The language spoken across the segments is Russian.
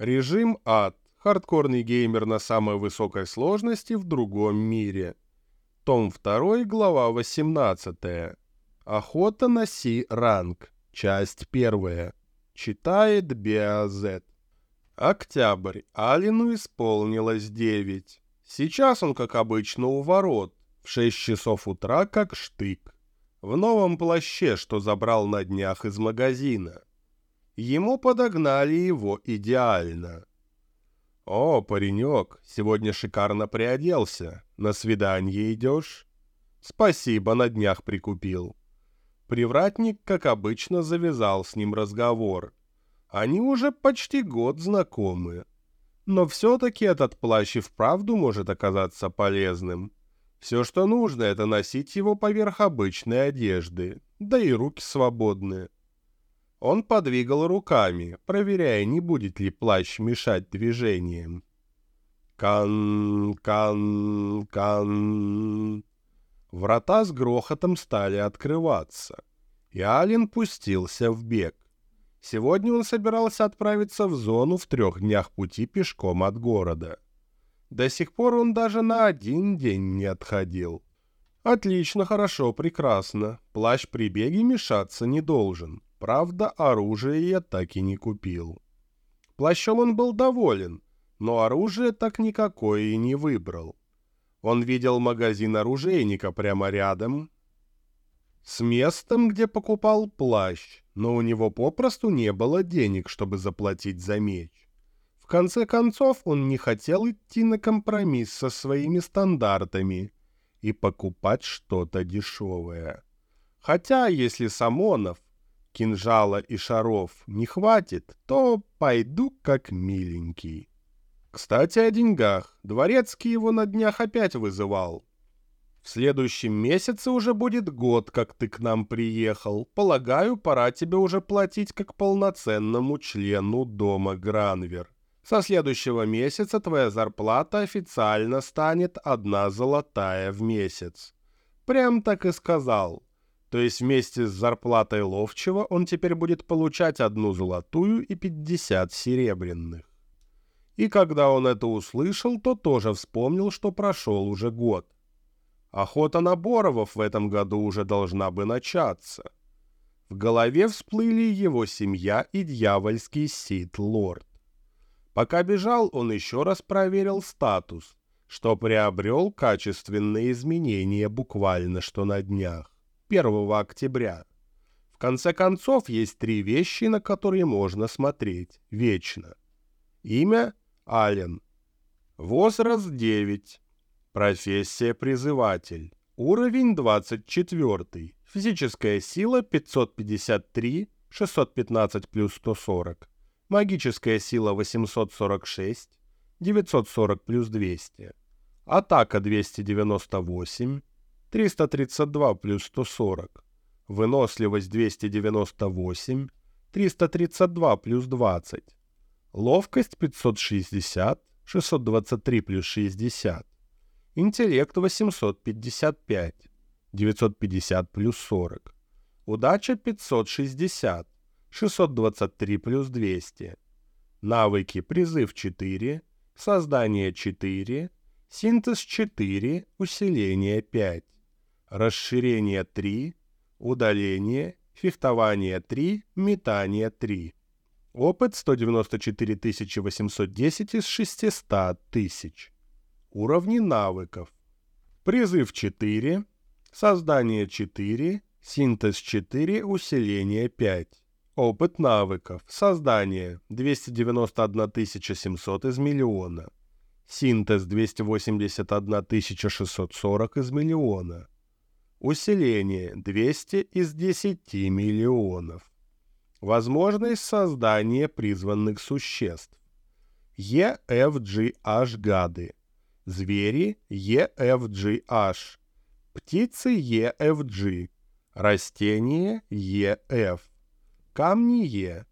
Режим ад. Хардкорный геймер на самой высокой сложности в другом мире. Том 2, глава 18. Охота на Си-ранг. Часть 1. Читает Беазет. Октябрь. Алину исполнилось 9. Сейчас он, как обычно, у ворот. В 6 часов утра, как штык. В новом плаще, что забрал на днях из магазина. Ему подогнали его идеально. «О, паренек, сегодня шикарно приоделся. На свидание идешь?» «Спасибо, на днях прикупил». Привратник, как обычно, завязал с ним разговор. Они уже почти год знакомы. Но все-таки этот плащ и вправду может оказаться полезным. Все, что нужно, это носить его поверх обычной одежды, да и руки свободны. Он подвигал руками, проверяя, не будет ли плащ мешать движениям. Кан, кан, кан. Врата с грохотом стали открываться, и Ален пустился в бег. Сегодня он собирался отправиться в зону в трех днях пути пешком от города. До сих пор он даже на один день не отходил. Отлично, хорошо, прекрасно. Плащ при беге мешаться не должен. Правда, оружие я так и не купил. Плащом он был доволен, но оружие так никакое и не выбрал. Он видел магазин оружейника прямо рядом, с местом, где покупал плащ, но у него попросту не было денег, чтобы заплатить за меч. В конце концов, он не хотел идти на компромисс со своими стандартами и покупать что-то дешевое. Хотя, если самонов, кинжала и шаров не хватит, то пойду как миленький. Кстати, о деньгах. Дворецкий его на днях опять вызывал. В следующем месяце уже будет год, как ты к нам приехал. Полагаю, пора тебе уже платить как полноценному члену дома Гранвер. Со следующего месяца твоя зарплата официально станет одна золотая в месяц. Прям так и сказал. То есть вместе с зарплатой ловчего он теперь будет получать одну золотую и пятьдесят серебряных. И когда он это услышал, то тоже вспомнил, что прошел уже год. Охота на Боровов в этом году уже должна бы начаться. В голове всплыли его семья и дьявольский Сид-Лорд. Пока бежал, он еще раз проверил статус, что приобрел качественные изменения буквально что на днях, 1 октября. В конце концов, есть три вещи, на которые можно смотреть вечно. Имя Ален. Возраст 9. Профессия призыватель. Уровень 24. Физическая сила 553, 615 плюс 140. Магическая сила 846, 940 плюс 200. Атака 298, 332 плюс 140. Выносливость 298, 332 плюс 20. Ловкость 560, 623 плюс 60. Интеллект 855, 950 плюс 40. Удача 560, 623 плюс 200. Навыки призыв 4, создание 4, синтез 4, усиление 5. Расширение 3, удаление, фехтование 3, метание 3. Опыт 194 810 из 600 тысяч. Уровни навыков. Призыв 4, создание 4, синтез 4, усиление 5. Опыт навыков. Создание 291 700 из миллиона. Синтез 281 640 из миллиона. Усиление 200 из 10 миллионов. Возможность создания призванных существ. EFGH гады. Звери EFGH. Птицы EFG. Растения EF. Камни Е.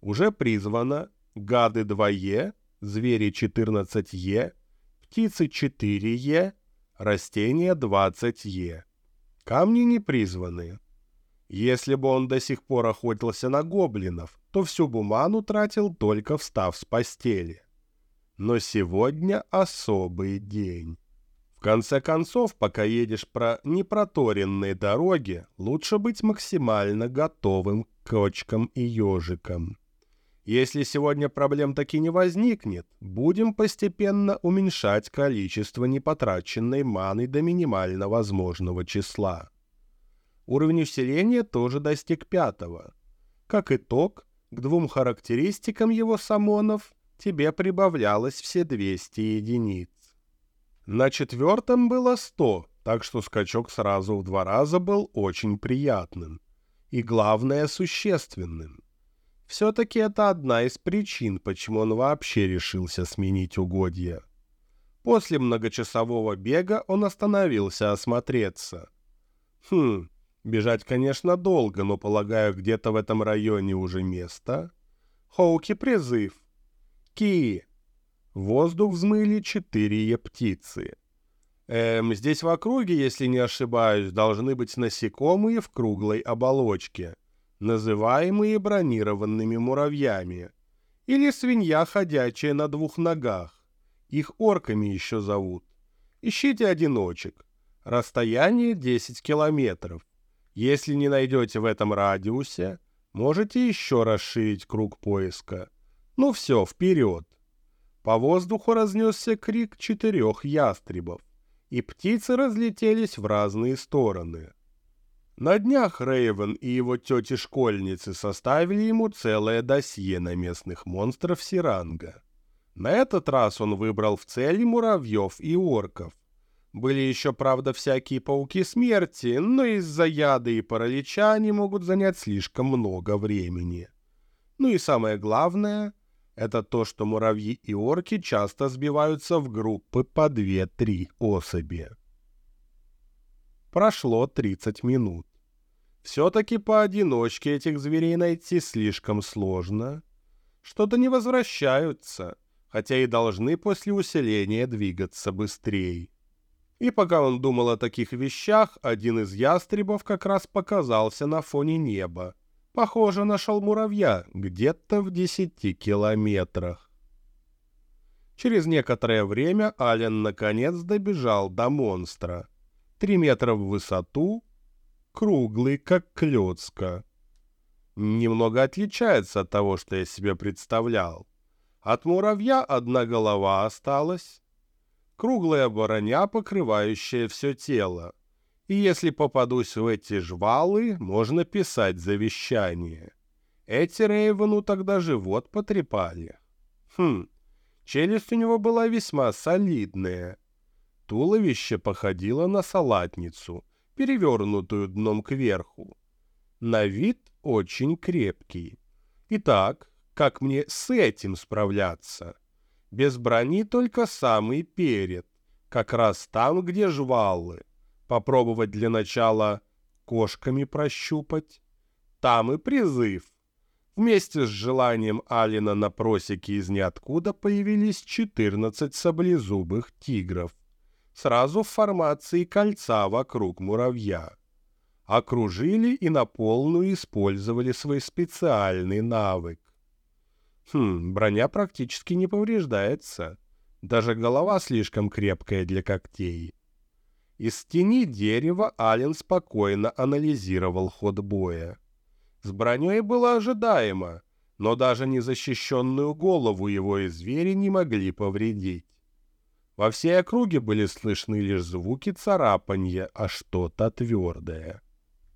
Уже призвано. Гады 2Е. Звери 14Е. Птицы 4Е. Растения 20Е. Камни не призваны. Если бы он до сих пор охотился на гоблинов, то всю буману тратил только встав с постели. Но сегодня особый день. В конце концов, пока едешь про непроторенные дороги, лучше быть максимально готовым к кочкам и ежикам. Если сегодня проблем таки не возникнет, будем постепенно уменьшать количество непотраченной маны до минимально возможного числа. Уровень усиления тоже достиг пятого. Как итог, к двум характеристикам его самонов тебе прибавлялось все 200 единиц. На четвертом было 100, так что скачок сразу в два раза был очень приятным. И главное, существенным. Все-таки это одна из причин, почему он вообще решился сменить угодья. После многочасового бега он остановился осмотреться. Хм, бежать, конечно, долго, но, полагаю, где-то в этом районе уже место. Хоуки призыв. Ки. воздух взмыли четыре птицы. Эм, здесь в округе, если не ошибаюсь, должны быть насекомые в круглой оболочке — называемые бронированными муравьями, или свинья ходячая на двух ногах. Их орками еще зовут. Ищите одиночек. Расстояние 10 километров. Если не найдете в этом радиусе, можете еще расширить круг поиска. Ну все, вперед. По воздуху разнесся крик четырех ястребов, и птицы разлетелись в разные стороны. На днях Рейвен и его тети-школьницы составили ему целое досье на местных монстров Сиранга. На этот раз он выбрал в цели муравьев и орков. Были еще, правда, всякие пауки смерти, но из-за яда и паралича они могут занять слишком много времени. Ну и самое главное — это то, что муравьи и орки часто сбиваются в группы по 2-3 особи. Прошло 30 минут. Все-таки поодиночке этих зверей найти слишком сложно. Что-то не возвращаются, хотя и должны после усиления двигаться быстрее. И пока он думал о таких вещах, один из ястребов как раз показался на фоне неба. Похоже, нашел муравья где-то в десяти километрах. Через некоторое время Ален наконец добежал до монстра — Три метра в высоту, круглый, как клетка. Немного отличается от того, что я себе представлял. От муравья одна голова осталась, круглая броня, покрывающая все тело. И если попадусь в эти жвалы, можно писать завещание. Эти Рейвену тогда живот потрепали. Хм, челюсть у него была весьма солидная — Туловище походило на салатницу, перевернутую дном кверху. На вид очень крепкий. Итак, как мне с этим справляться? Без брони только самый перед, как раз там, где жвалы. Попробовать для начала кошками прощупать. Там и призыв. Вместе с желанием Алина на просеке из ниоткуда появились 14 саблезубых тигров сразу в формации кольца вокруг муравья. Окружили и на полную использовали свой специальный навык. Хм, броня практически не повреждается. Даже голова слишком крепкая для когтей. Из тени дерева Ален спокойно анализировал ход боя. С броней было ожидаемо, но даже незащищенную голову его и звери не могли повредить. Во всей округе были слышны лишь звуки царапанья, а что-то твердое.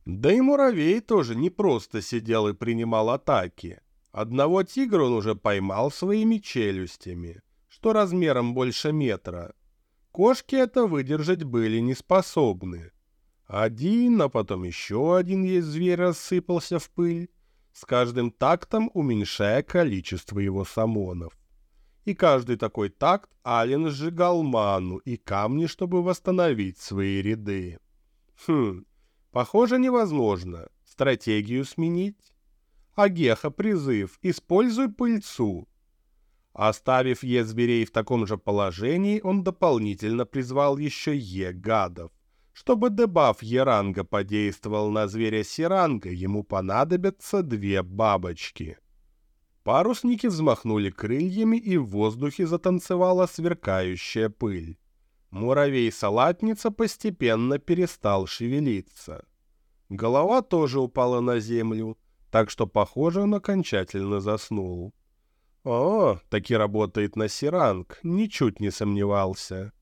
Да и муравей тоже не просто сидел и принимал атаки. Одного тигра он уже поймал своими челюстями, что размером больше метра. Кошки это выдержать были не способны. Один, а потом еще один есть зверь рассыпался в пыль, с каждым тактом уменьшая количество его самонов и каждый такой такт Ален сжигал ману и камни, чтобы восстановить свои ряды. Хм, похоже невозможно. Стратегию сменить? Агеха призыв «Используй пыльцу». Оставив Е-зверей в таком же положении, он дополнительно призвал еще Е-гадов, Чтобы дебаф Еранга подействовал на зверя Сиранга, ему понадобятся две бабочки. Парусники взмахнули крыльями, и в воздухе затанцевала сверкающая пыль. Муравей-салатница постепенно перестал шевелиться. Голова тоже упала на землю, так что, похоже, он окончательно заснул. О, таки работает на Сиранг, ничуть не сомневался.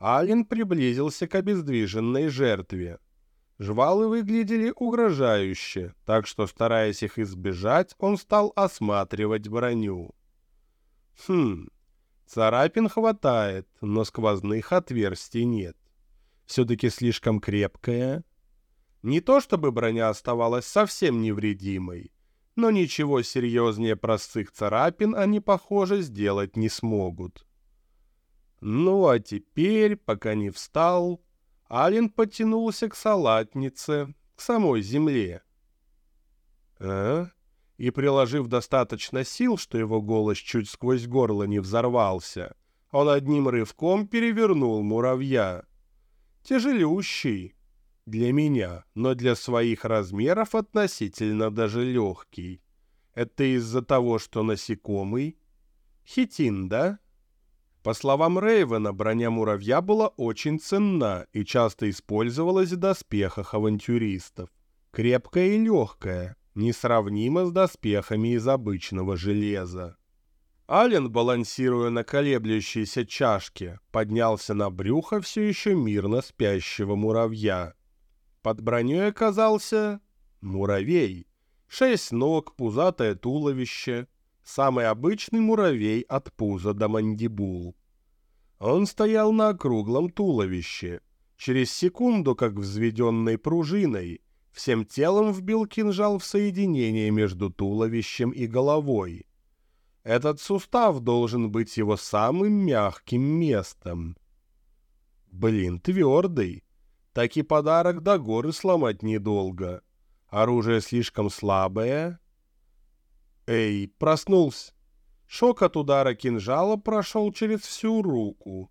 Ален приблизился к обездвиженной жертве. Жвалы выглядели угрожающе, так что, стараясь их избежать, он стал осматривать броню. Хм, царапин хватает, но сквозных отверстий нет. Все-таки слишком крепкая. Не то чтобы броня оставалась совсем невредимой, но ничего серьезнее простых царапин они, похоже, сделать не смогут. Ну а теперь, пока не встал, Ален потянулся к салатнице, к самой земле. А? И, приложив достаточно сил, что его голос чуть сквозь горло не взорвался, он одним рывком перевернул муравья. Тяжелющий. Для меня, но для своих размеров относительно даже легкий. Это из-за того, что насекомый? Хитин, да? По словам Рейвена, броня муравья была очень ценна и часто использовалась в доспехах авантюристов. Крепкая и легкая, несравнима с доспехами из обычного железа. Ален, балансируя на колеблющейся чашке, поднялся на брюхо все еще мирно спящего муравья. Под броней оказался муравей. Шесть ног, пузатое туловище, самый обычный муравей от пуза до мандибул. Он стоял на округлом туловище. Через секунду, как взведенной пружиной, всем телом вбил кинжал в соединение между туловищем и головой. Этот сустав должен быть его самым мягким местом. Блин, твердый. Так и подарок до горы сломать недолго. Оружие слишком слабое, Эй, проснулся. Шок от удара кинжала прошел через всю руку.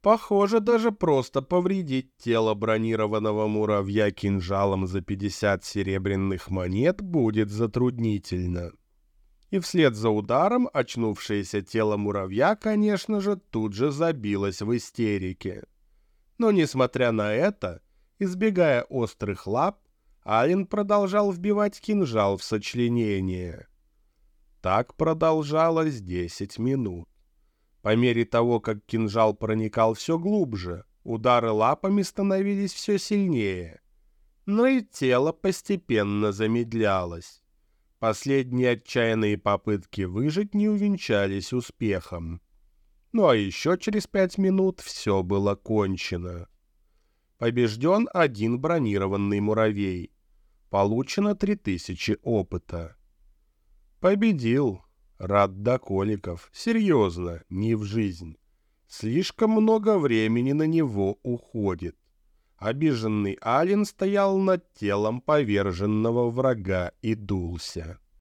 Похоже, даже просто повредить тело бронированного муравья кинжалом за 50 серебряных монет будет затруднительно. И вслед за ударом очнувшееся тело муравья, конечно же, тут же забилось в истерике. Но, несмотря на это, избегая острых лап, Ален продолжал вбивать кинжал в сочленение. Так продолжалось десять минут. По мере того, как кинжал проникал все глубже, удары лапами становились все сильнее. Но и тело постепенно замедлялось. Последние отчаянные попытки выжить не увенчались успехом. Ну а еще через пять минут все было кончено. Побежден один бронированный муравей. Получено три тысячи опыта. Победил. Рад до коликов. Серьезно, не в жизнь. Слишком много времени на него уходит. Обиженный Ален стоял над телом поверженного врага и дулся.